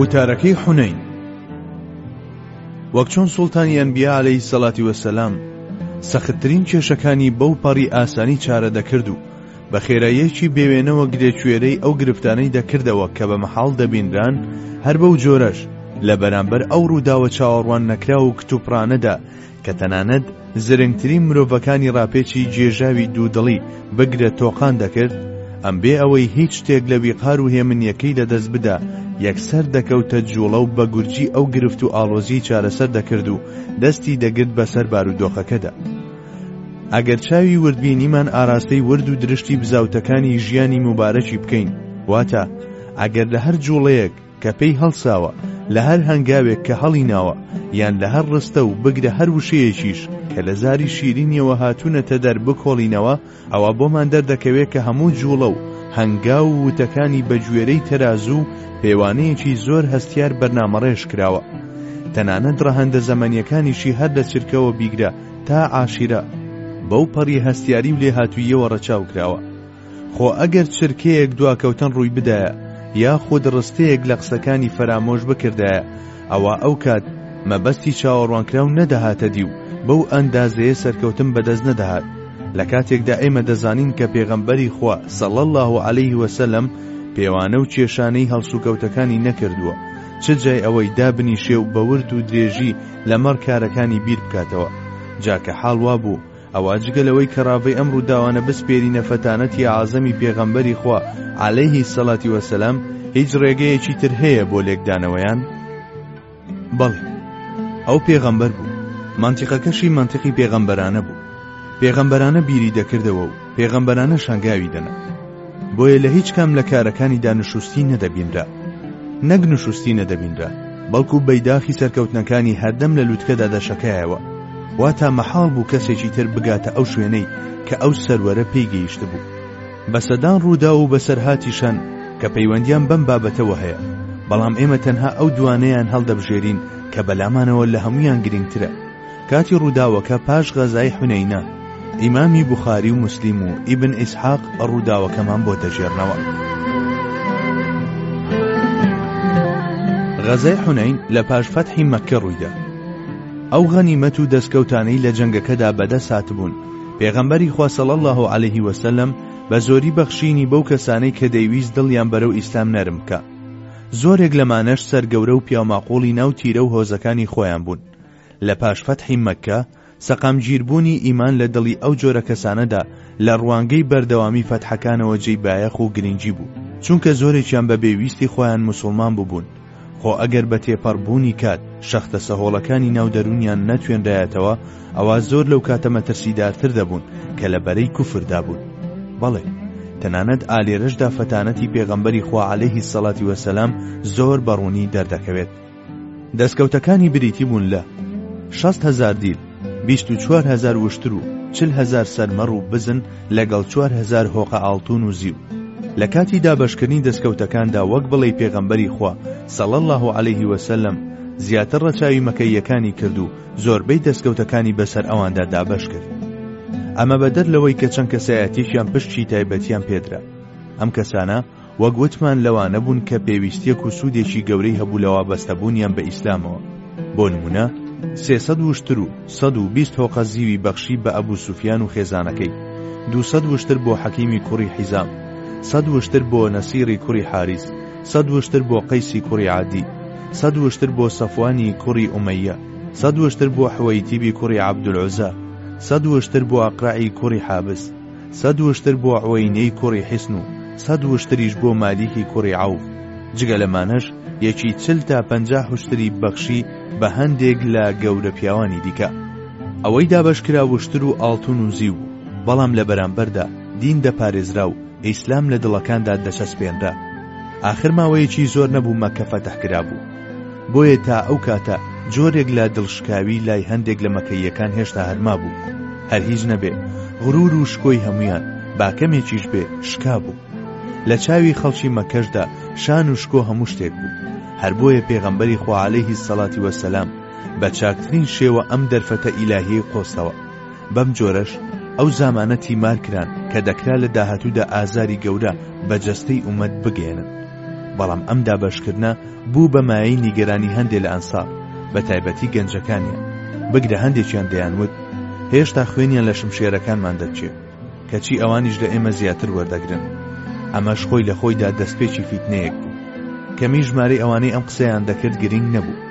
وتارەکەی حونەین وەک چۆن سوڵتانی ئەنبیا عليهەی سەڵاتی وەسەلام سەختترین کێشەکانی بەو پەڕی ئاسانی چارە دەکرد و بە خێراییەکی بێوێنەوە گرێکوێرەی ئەو گرفتانەی دەکردەوە کە بە مەحاڵ دەبینران هەر بەو جۆرەش لە بەرامبەر ئەو ڕووداوە چاوەڕوان نەکرا و کتوپڕانەدا کە تەنانەت زرنگترین مرۆڤەکانی ڕاپێچی گێژاوی دوودڵی بگرە تۆقان دەکرد، ئەم بێ ئەوەی هیچ شتێک لە ویقار و هێمنیەکەی لە دەست بدا یەکسەر دەکەوتە جوڵە و بە گورجی ئەو گرفت و ئاڵۆزیەی چارەسەر دەکرد و دەستی دەگرت بەسەر بارودۆخەکەدا. ئەگەر چاوی وردبینیمان ئاراستەی ورد و درشتی بزاوتەکانی ژیانی موبارەکی بکەین، واتە ئەگەر لە هەر جوڵەیەک، کە پێی هەڵساوە، لە هەر هەنگاوێک کە هەڵیناوە، یان لە هەر ڕستە و بگرە هەر وشەیەکیش کە لە زاری شیرینیەوە هاتوونەتە دەر بکۆڵینەوە، ئەوا بۆمان دەردەکەوێ کە هەموو جووڵە و هەنگاو و وتەکانی بە گوێرەی تەرازوو و پێوانەیەکی زۆر هەستیار بەرنامەڕێژ کراوە. تەنانەت ڕەهەندە زەمەنیەکانیشی هەر لە چرکەوە بیگرە تا عاشیرە، بەو پەڕی هەستیاری و لێهاتووییەوە ڕەچاو کراوە. خۆ ئەگەر چرکەیەک دواکەوتن ڕووی بدایە یاخود ڕستەیەک لە قسەکانی فەرامۆش بکردایە ئەوا ئەو کات مەبەستی چاوەڕوانکراو نەدەهاتە دی و بەو ئەندازەیە سەرکەوتن بەدەست نەدەهات لە کاتێکدا ئێمە دەزانین کە پێغەمبەری خوا صلی اللە علیه وسلم پێوانە و کێشانەی هەڵسوکەوتەکانی نەکردووە چ جای ئەوەی دابنیشێ و بەورد و درێژی لەمەڕ کارەکانی بیر بکاتەوە جا کە حاڵ وابوو ئەوە جگە لەوەی کە ڕاڤەی ئەم ڕووداوانە بسپێرینە فەتانەتی ئەعزەمی پێغەمبەری خوا عەلەیهی سەڵاتی وەسەلام هیچ ڕێگەیەکی تر هەیە بۆ لێکدانەوەیان؟ بەڵێ ئەو پێغەمبەر بوو مەنتیقەکەشی مەنتیقی پێغەمبەرانە بوو پێغەمبەرانە بیری دەکردەوە و پێغەمبەرانە شانگاوی دەنا بۆیە لە هیچ کام لە کارەکانیدا نشوستی نەدەبینرا نەک نشوستی نەدەبینرا بەڵکو بەیداخی سەرکەوتنەکانی هەردەم لە لوتکەدا دەشەکایەوە وا تا مەحاڵ بوو کەسێکی تر بگاتە ئەو شوێنەی کە ئەو سەروەرە پێی گەیشت بوو بە سەدان ڕوودا و بەسەرهاتیشان کە پەیوەندیان بەم بابەتەوە هەیە بەڵام ئێمە تەنها ئەو دوانەیان هەڵدەبژێرین کە بەلامانەوە لە هەمویان گرنگترە کاتی ڕووداوەکە پاش غەزای حونەینە، ئیمامی بوخاری و موسلیم و ئیبن ئیسحاق ڕووداوەکەمان بۆ دەگێڕنەوە. غەزای حونەین لە پاش فەتحی مەککە ڕوویدا. ئەو غەنیمەت و دەستکەوتانەی لە جەنگەکەدا بەدەست هاتبوون، پێغەمبەری خوا صلی اللە علیه وسلم بە زۆری بەخشینی بەو کەسانەی کە دەیویست دڵیان بەرەو ئیسلام نەرم بکا. زۆرێک لەمانەش سەرگەورە و پیاوماقوڵی ناو تیرە و هۆزەکانی خۆیان بوون. لە پاش فەتحی مەککە، سەقامگیربوونی ئیمان لە دڵی ئەو جۆرە کەسانەدا لە ڕوانگەی بەردەوامی فەتحەکانەوە جێی بایەخ و گرنگی بوو، چونکە زۆرێکیان بە بێ ویستی خۆیان موسوڵمان ببوون، خۆ ئەگەر بە تێپەڕ بوونی کات شەختە سەهۆڵەکانی ناو دەروونیان نەتوێنرایەتەوە ئەوا زۆر لەو کاتە مەترسیدارتر دەبوون کە لە بەرەی کوفردا بوون. بەڵێ تەنانەت ئا لێرەشدا فەتانەتی پێغەمبەری خوا عەلەیهی سەڵاتی وەسەلام زۆر بە ڕوونی دەردەکەوێت. دەستکەوتەکانی بریتی بوون لە، شەست هەزار دیل، بیست و چوار هەزار وشتر و چل هەزار سەرمەڕ و بزن لەگەڵ چوار هەزار هۆقە ئاڵتوون و زیو. لە کاتی دابەشکردنی دەستکەوتەکاندا وەک بڵێی پێغەمبەری خوا، صلی اللە علیه و سلم، زیاتر ڕەچاوی مەکەییەکانی کرد و زۆربەی دەستکەوتەکانی بەسەر ئەواندا دابەش کرد. ئەمە بەدەر لەوەی کە چەند کەسایەتیەکیان پشکی تایبەتیان پێدرا. ئەم کەسانە. وەک وتمان لەوانە بوون کە پێویستیەک و سوودێکی گەورەی هەبوو لە وابەستە بوونیان بە ئیسلامەوە بۆ نموونە سێ سەد وشتر و سەد و بیست هۆقە زیوی بەخشی بە ئەبو سوفیان و خێزانەکەی دوو سەد وشتر بۆ حەکیمی کوڕی حیزام سەد وشتر بۆ نەسیری کوڕی حاریس سەد وشتر بۆ قەیسی کوڕی عادی سەد وشتر بۆ سەفوانی کوڕی ئومەیە سەد وشتر بۆ حوەیتیبی کوڕی عەبدولعوزا سەد وشتر بۆ ئەقرەعی کوڕی حابس سەد وشتر بۆ عوەینەی کوڕی حیسن و سەد وشتریش بۆ مالیکی کوڕی عەوف، جگە لەمانەش یەکی چل تا پەنجا حوشتری بەخشی بە هەندێک لە گەورە پیاوانی دیکە. ئەوەی دابەشکرا وشتر و ئاڵتون و زیو بوو، بەڵام لە بەرامبەردا دین دەپارێزرا و ئیسلام لە دڵەکاندا دەچەسپێنرا. ئاخر ماوەیەکی زۆر نەبوو مەککە فەتح کرابوو. بۆیە تا ئەو کاتە جۆرێک لە دڵشکاوی لای هەندێک لە مەکەییەکان هێشتا هەر مابوو، هەر هیچ نەبێ غرور و شکۆی هەموویان با کەمێکیش بێ شکابوو. لە چاوی خەڵکی مەککەشدا شان و شکۆ هەموو شتێک بوو، هەر بۆیە پێغەمبەری خوا عەلەیهی سەڵاتی وەسەلام بە چاکترین شێوە ئەم دەرفەتە ئیلاهیەی قۆستەوە. بەم جۆرەش ئەو زامانە تیمار کران کە دەکرا لە داهاتوودا ئازاری گەورە بە جەستەی ئوممەت بگەیەنن. بەڵام ئەم دابەشکردنە بوو بە مایەی نیگەرانی هەندێ لە ئەنسار بە تایبەتی گەنجەکانیان بگرە هەندێکیان دەیانوت هێشتا خوێنیان لە شمشێرەکانمان دەچێ کەچی ئەوانیش لە ئێمە زیاتر وەردەگرن ئەمەش خۆی لە خۆیدا دەستپێکی فیتنەیەک بوو کەمی ژمارەی ئەوانەی ئەم قسەیان دەکرد گرنگ نەبوو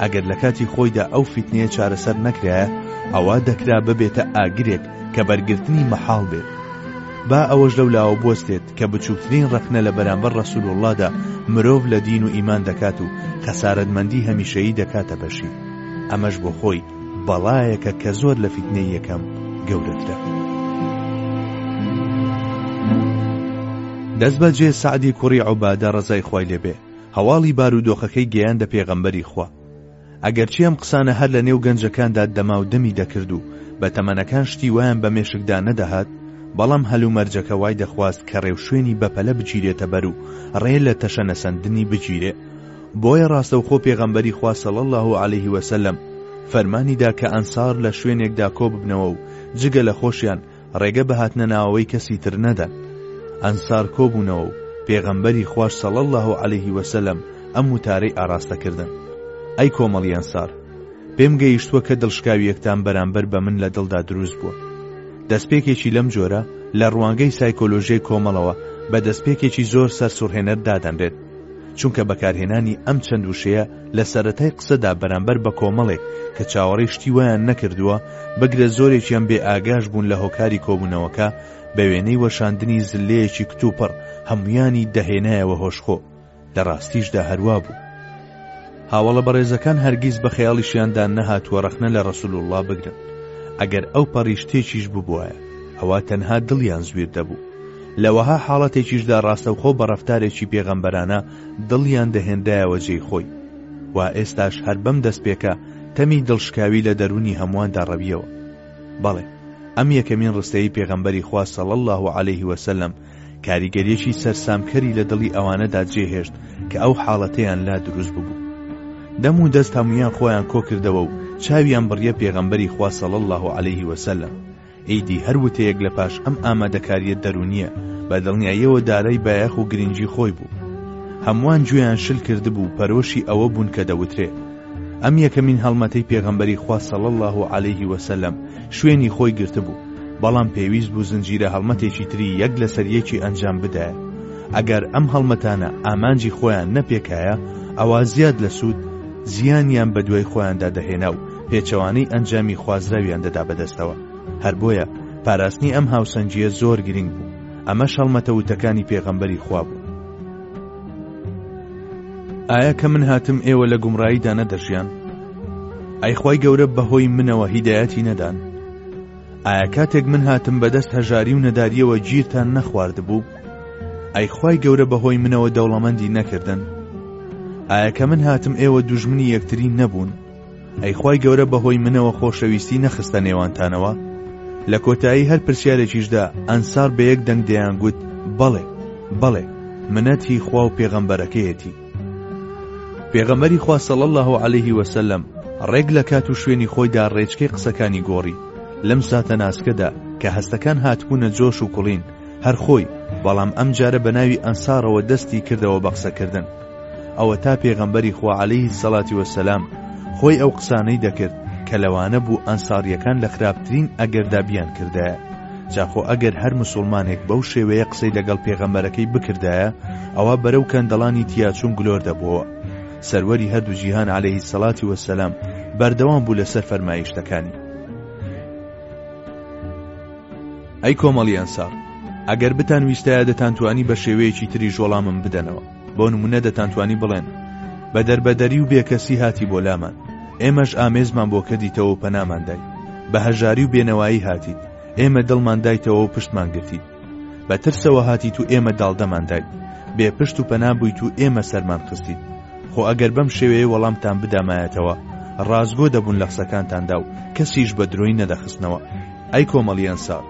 ئەگەر لە کاتی خۆیدا ئەو فیتنەیە چارەسەر نەکرایە ئەوا دەکرا ببێتە ئاگرێک کە بەرگرتنی مەحاڵ بێت با ئەوەش لەو لاوە بستێت کە بچووکترین ڕەخنە لە بەرامبەر ڕسول وڵادا مرۆڤ لە دین و ئیمان دەکات و خەسارەتمەندی هەمیشەیی دەکاتە بەشی ئەمەش بۆ خۆی بەڵایەکە کە زۆر لە فیتنەی یەکەم گەورەترە. دەست بەجێ سعدی کوڕی عوبادە ڕزای خۆی لێبێ هەواڵی بارودۆخەکەی گەیاندە پێغەمبەری خوا، ئەگەرچی ئەم قسانە هەر لە نێو گەنجەکاندا دەما و دەمی دەکرد و بە تەمەنەکان شتی وایان بە مێشکدا نەدەهات، بەڵام هەلومەرجەکە وای دەخواست کە ڕێوشوێنی بەپەلە بگیرێتە بەر و ڕێ لە تەشەنەسەندنی بگیرێ، بۆیە ڕاستەوخۆ پێغەمبەری خوا صلی اللە علیه وسلم فەرمانی دا کە ئەنسار لە شوێنێکدا کۆ ببنەوە و جگە لە خۆشیان ڕێگە بە هاتنە ناوەوەی کەسی تر نەدەن. ئەنسار کۆبوونەوە و پێغەمبەری خواش صلی اللە علیه وسلم ئەم وتارەی ئاراستە کردن، ئەی کۆمەڵی ئەنسار! پێم گەیشتووە کە دڵشکاوییەکتان بەرامبەر بە من لە دڵدا دروست بووە. دەستپێکێکی لەم جۆرە لە ڕوانگەی سایکۆلۆژیای کۆمەڵەوە بە دەستپێکێکی زۆر سەرسوڕهێنەر دادەنرێت. چونکە بەکارهێنانی ئەم چەند وشەیە لە سەرەتای قسەدا بەرامبەر بە کۆمەڵێک کە چاوەڕێی شتی وایان نەکردووە، بگرە زۆرێکیان بێ ئاگاش بوون لە هۆکاری کۆبوونەوەکە، بە وێنەی وەشاندنی زللەیەکی کتوپڕ، هەموویانی دەهێنایەوە هۆشخۆ. لە ڕاستیشدا هەر وا بوو. هاوەڵە بەڕێزەکان هەرگیز بە خەیاڵیشیاندا نەهاتووە ڕەخنە لە ڕەسول اللە بگرن، ئەگەر ئەو پەڕی شتێکیش ببوایە ئەوا تەنها دڵیان زویر دەبوو، لە وەها حاڵەتێکیشدا ڕاستەوخۆ بە ڕەفتارێکی پێغەمبەرانە دڵیان دەهێنرایەوە جێی خۆی، وا ئێستاش هەر بەم دەستپێکە تەمی دڵشکاوی لە دەروونی هەموواندا ڕەویەوە. بەڵێ ئەم یەکەمین ڕستەیەی پێغەمبەری خوا صلی اللە علیه وسلم کاریگەریەکی سەرسامکەری لە دڵی ئەوانەدا جێهێشت کە ئەو حاڵەتەیان لا دروست ببوو دەم و دەست هەمویان خۆیان کۆکردەوە و چاویان بڕیە پێغەمبەری خوا صلی الله علیه وسلم ئیدی هەر وتەیەک لە پاش ئەم ئامادەکاریە دەرونیە بە دڵنیاییەوە دارای بایەخ و گرنگی خۆی بوو هەمووان گوێیان شل کردبوو پەرۆشی ئەوە بوون کە دەوترێ ئەم یەکەمین هەڵمەتەی پێغەمبەری خوا صلی اللە علیه و سلم شوێنی خۆی گرتبوو، بەڵام پێویست بوو زنجیرە هەڵمەتێکی تری یەک لەسەر یەکی ئەنجام بدایە، ئەگەر ئەم هەڵمەتانە ئامانجی خۆیان نەپێکایە ئەوا زیاد لە سوود زیانیان بەدوای خۆیاندا دەهێنا و پێچەوانەی ئەنجامی خوازراویان دەدا بەدەستەوە، هەر بۆیە پاراستنی ئەم هاوسەنگییە زۆر گرنگ بوو، ئەمەش هەڵمەتە وتەکانی پێغەمبەری خوا بوو. ئایا کە من هاتم ئێوە لە گومڕاییدا نەدەژیان ئای خی گەورە بەهۆی منەوە هیدایەتی نەدان ئایا کاتێک من هاتم بەدەست هەژاری و نەداریەوە گیرتان نەخوارد بوو ئای خی گەورە بەهۆی منەوە دەوڵەمەندی نەکردن ئایا کە من هاتم ئێوە دوژمنی یەکتری نەبوون ئەی خوای گەورە بەهۆی منەوە خۆشەویستی نەخستە نێوانتانەوە لە کۆتایی هەر پرسیارێکیشدا ئەنسار بە یەک دەنگ دەیان گوت بەڵێ بەڵێ منەت هی خوا و پێغەمبەرەکەیەتی پێغەمەری خوا صلی الله عليه وسلم ڕێک لە کات و شوێنی خۆیدا ڕێچکەی قسەکانی گۆڕی لەم ساتە ناسکەدا کە هەستەکان هاتبوونە جۆش و کوڵین هەرخۆی بەڵام ئەم جارە بە ناوی ئەنسارەوە دەستی کردەوە بە قسەکردن ئەوەتا پێغەمبەری خوا عەلەیهی سەڵاتی وەسەلام خۆی ئەو قسانەی دەکرد کە لەوانە بوو ئەنساریەکان لە خراپترین ئەگەردا بیان کردایە جا خۆ ئەگەر هەر مسوڵمانێک بەو شێوەیە قسەی لەگەڵ پێغەمبەرەکەی بکردایە ئەوا بەرەو کەندەڵانی تیاچوون گلۆر دەبۆوە سەروەری هەردوو جیهان عەلەیهی سەڵاتی وەسەلام بەردەوام بوو لەسەر فەرمایشتەکانی ئەی کۆمەڵی ئەنسار ئەگەر بتان ویستایە دەتانتوانی بە شێوەیەکی تریش وەڵامم بدەنەوە بۆ نمونە دەتانتوانی بڵێن بە دەربەدەری و بێکەسی هاتی بۆ لامان ئێمەش ئامێزمان بۆ کردیتەوە و پەنامان دای بە هەژاری و بێنەوایی هاتیت ئێمە دڵمان دایتەوە و پشتمان گرتیت بە ترسەوە هاتیت و ئێمە داڵدەمان دایت بێ پشت و پەنا بوویت و ئێمە سەرمان خستیت خۆ ئەگەر بەم شێوەیە وەڵامتان بدامایەتەوە ڕازگۆ دەبوون لە قسەکانتاندا و کەسیش بە درۆی نەدەخستنەوە ئەی کۆمەڵی ئەنسار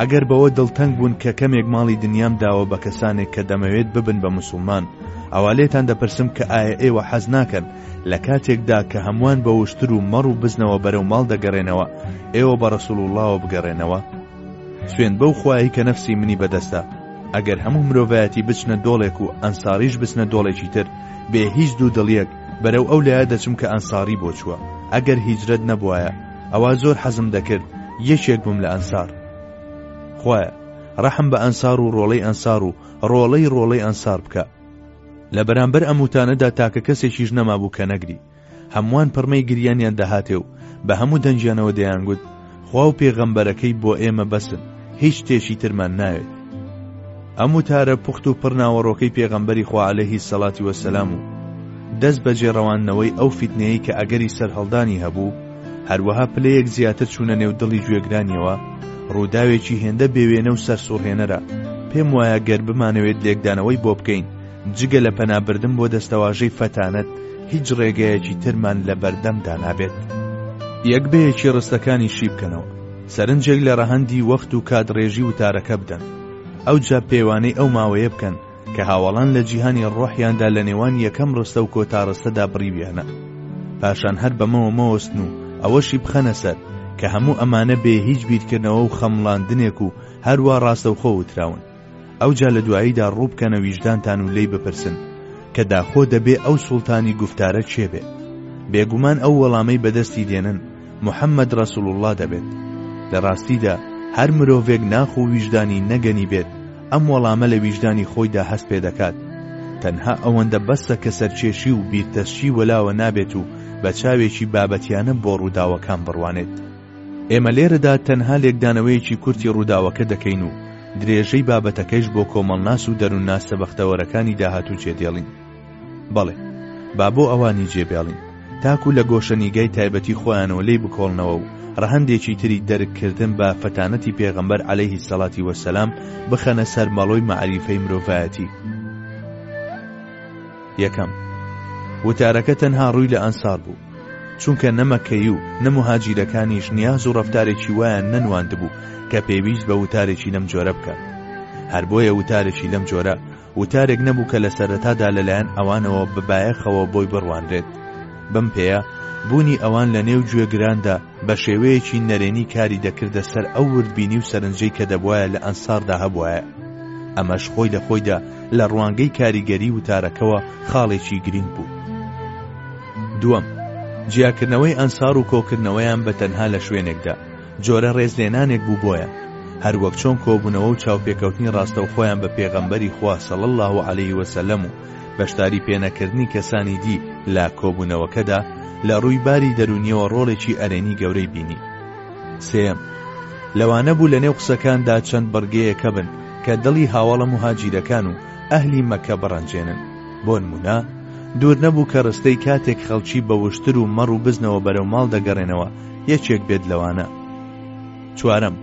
ئەگەر بەوە دڵتەنگ بوون کە کەمێک ماڵی دنیام داوە بە کەسانێک کە دەمەوێت ببن بە موسڵمان ئەوا لێتان دەپرسم کە ئایا ئێوە حەز ناکەن لە کاتێکدا کە هەمووان بە وشتر و مەڕ و بزنەوە بەرەو ماڵ دەگەڕێنەوە ئێوە بە ڕەسوڵوڵڵاوە بگەڕێنەوە سوێن بەو خوایی کە نەفسی منی بەدەستە ئەگەر هەموو مرۆڤایەتی بچنە دۆڵێک و ئەنساریش بچنە دۆڵێکی تر بێ هیچ دوو دڵیەک بەرەو ئەو لایە دەچم کە ئەنساری بۆ چووە ئەگەر هیجرەت نەبوایە ئەوا زۆر حەزم دەکرد یەکێک بم لە ئەنسار خوایە ڕەحم بە ئەنسار و ڕۆڵەی ئەنسار و ڕۆڵەی ڕۆڵەی ئەنسار بکە لە بەرامبەر ئەموتانەدا تاکە کەسێکیش نەمابوو کە نەگری هەمووان پڕمەی گریانیان دەهاتێ و بە هەموو دەنگیانەوە دەیانگوت خوا و پێغەمبەرەکەی بۆ ئێمە بەسن هیچ شتێکی ترمان ناوێت ئەم وتارە پوخت و پڕ ناوەڕۆکەی پێغەمبەری خوا عەلەیهی سەڵاتی وەسەلام و دەست بە جێڕەواندنەوەی ئەو فیتنەیەی کە ئەگەری سەرهەڵدانی هەبوو هەروەها پلەیەک زیاتر چوونە نێو دڵی گوێگرانیەوە ڕووداوێکی هێندە بێوێنە و سەرسوڕهێنەرە پێم وایە گەر بمانەوێت لێکدانەوەی بۆ بکەین جگە لە پەنابردن بۆ دەستەواژەی فەتانەت هیچ ڕێگەیەکی ترمان لە بەردەمدا نابێت یەک بەیەکی ڕستەکانی شی بکەنەوە سەرنجێک لە ڕەهەندی وەخت و کات ڕێژی وتارەکە بدەن ئەوجا پێوانەی ئەو ماوەیە بکەن کە هاوەڵان لە جیهانی ڕۆحیاندا لە نێوان یەکەم ڕستە و کۆتا ڕستەدا بڕیویانە پاشان هەر بەمەوە مەوەستن و ئەوەشی بخەنە سەر کە هەموو ئەمانە بێ هیچ بیرکردنەوە و خەمڵاندنێک و هەروا ڕاستەوخۆ وتراون. ئەوجا لە دواییدا ڕووبکەنە ویژدانتان و لێی بپرسن کە داخۆ دەبێ ئەو سوڵتانی گوفتارە کێ بێ؟ بێگومان ئەو وەڵامەی بەدەستی دێنن محەممەد ڕەسوڵ اللە دەبێت. لە ڕاستیدا هەر مرۆڤێک ناخ و ویژدانی نەگەنی بێت ئەم وەڵامە لە ویژدانی خۆیدا هەست پێ دەکات. تەنها ئەوەندە بەسە کە سەرکێشی و بیرتەسکی وەلاوە نابێت و بە چاوێکی بابەتیانە بۆ ڕووداوەکان بڕوانێت. ئێمە لێرەدا تەنها لێکدانەوەیەکی کورتی ڕووداوەکە دەکەین و درێژەی بابەتەکەیش بۆ کۆمەڵناس و دەروونناسە بەختەوەرەکانی داهاتوو جێدێڵین بەڵێ با بۆ ئەوانی جێبێڵین تاکو لە گۆشەنیگای تایبەتی خۆیانەوە لی بکۆڵنەوە و ڕەهندێکی تری دەرککردن بە فەتانەتی پێغەمبەر عەلەیهی سەڵاتی وەسەلام بخەنە سەر مەڵۆی مەعریفەی مرۆڤایەتی یەکەم وتارەکە تەنها ڕووی لە ئەنسار بوو چونکە نە مەککەیی و نە موهاجیرەکانیش نیاز و ڕەفتارێکی وایان نەنواندبوو کە پێویست بە وتارێکی لەم جۆرە بکات هەر بۆیە وتارێکی لەم جۆرە وتارێک نەبوو کە لە سەرەتادا لەلایەن ئەوانەوە بە بایەخەوە بۆی بڕوانرێت بەم پێەیە بوونی ئەوان لە نێو گوێگراندا بە شێوەیەکی نەرێنی کاری دەکردە سەر ئەو وردبینی و سەرنجەی کە دەبواە لە ئەنساردا هەبواە ئەمەش خۆی لە خۆیدا لە ڕوانگەی کاریگەری وتارەکەەوە خاڵێکی گرنگ بوو دووەم، جیاکردنەوەی ئەنسار و کۆکردنەوەیان بە تەنها لە شوێنێکدا، جۆرە ڕێزلێنانێک بوو بۆیان، هەر وەک چۆن کۆبوونەوە و چاوپێکەوتنی ڕاستەوخۆیان بە پێغەمبەری خوا صلی اللە علیه وسلم و بەشداری پێنەکردنی کەسانی دی لە کۆبوونەوەکەدا لە ڕووی باری دەروونیەوە ڕۆڵێکی ئەرێنی گەورەی بینی. سێیەم، لەوانە بوو لەنێو قسەکاندا چەند بڕگەیەکە بن کە دڵی هاوەڵە موهاجیرەکان و ئەهلی مەککە بڕەنجێنن، بۆنمونە، دوورنەبوو کە ڕستەی کاتێک خەڵکی بە وشتر و مەڕ و بزنەوە بەرەو ماڵ دەگەڕێنەوە یەکێک بێت لەوانە. چوارەم،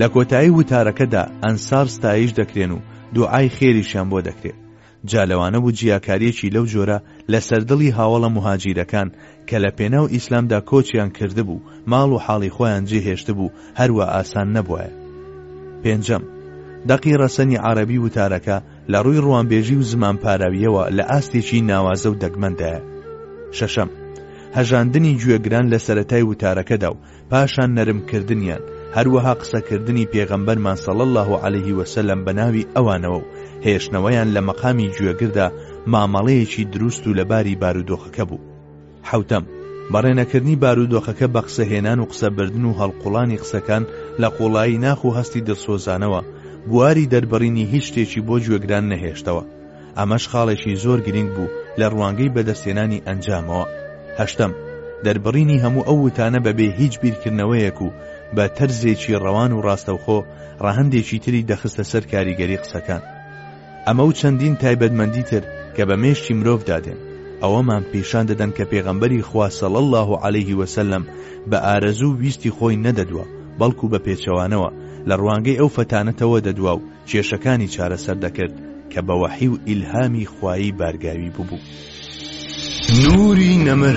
لە کۆتایی وتارەکەدا ئەنسار ستایش دەکرێن و دوعای خێریشیان بۆ دەکرێت، جا لەوانەبوو جیاکاریەکی لەو جۆرە لەسەر دڵی هاوەڵە موهاجیرەکان کە لە پێناو ئیسلامدا کۆچیان کردبوو، ماڵ و حاڵی خۆیان جێ هێشتبوو، هەر وا ئاسان نەبوایە. پێنجەم، دەقی ڕەسەنی عەڕەبی وتارەکە، لە ڕووی ڕوانبێژی و زمان پاراوییەوە لە ئاستێکی ناوازە و دەگمەندایە. شەشەم، هەژاندنی گوێگران لە سەرەتای وتارەکەدا و، پاشان نەرم کردنیان، هەروەها قسەکردنی پێغەمبەرمان صلی اللە علیه وسلم بە ناوی ئەوانەوە و هێشتنەوەیان لە مەقامی گوێگردا مامەڵەیەکی دروست و لەباری بارودۆخەکە بوو. حەوتەم، بەڕێنەکردنی بارودۆخەکە بە قسەهێنان و قسەبردن و هەڵقوڵانی قسەکان لە قوڵایی ناخ و هەستی دڵسۆزانەوە، بواری دەربڕینی هیچ شتێکی بۆ گوێگران نەهێشتەوە، ئەمەش خاڵێکی زۆر گرنگ بوو لە ڕوانگەی بەدەستهێنانی ئەنجامەوە. هەشتەم، دەربڕینی هەموو ئەو وتانە بەبێ هیچ بیرکردنەوەیەک و بە تەرزێکی ڕەوان و ڕاستەوخۆ ڕەهەندێکی تری دەخستە سەر کاریگەری قسەکان. ئەمە و چەندین تایبەتمەندی تر کە بە مێشکی مرۆڤدا دێن، ئەوەمان پیشان دەدەن کە پێغەمبەری خوا صلی اللە علیه و سلم بە ئارەزوو و ویستی خۆی نەدەدوا، بەڵکو بە پێچەوانەوە لە ڕوانگەی ئەو فەتانەتەوە دەدوا و کێشەکانی چارەسەر دەکرد کە بە وەحی و ئیلهامی خوایی بارگاوی ببوو. نوری نەمر.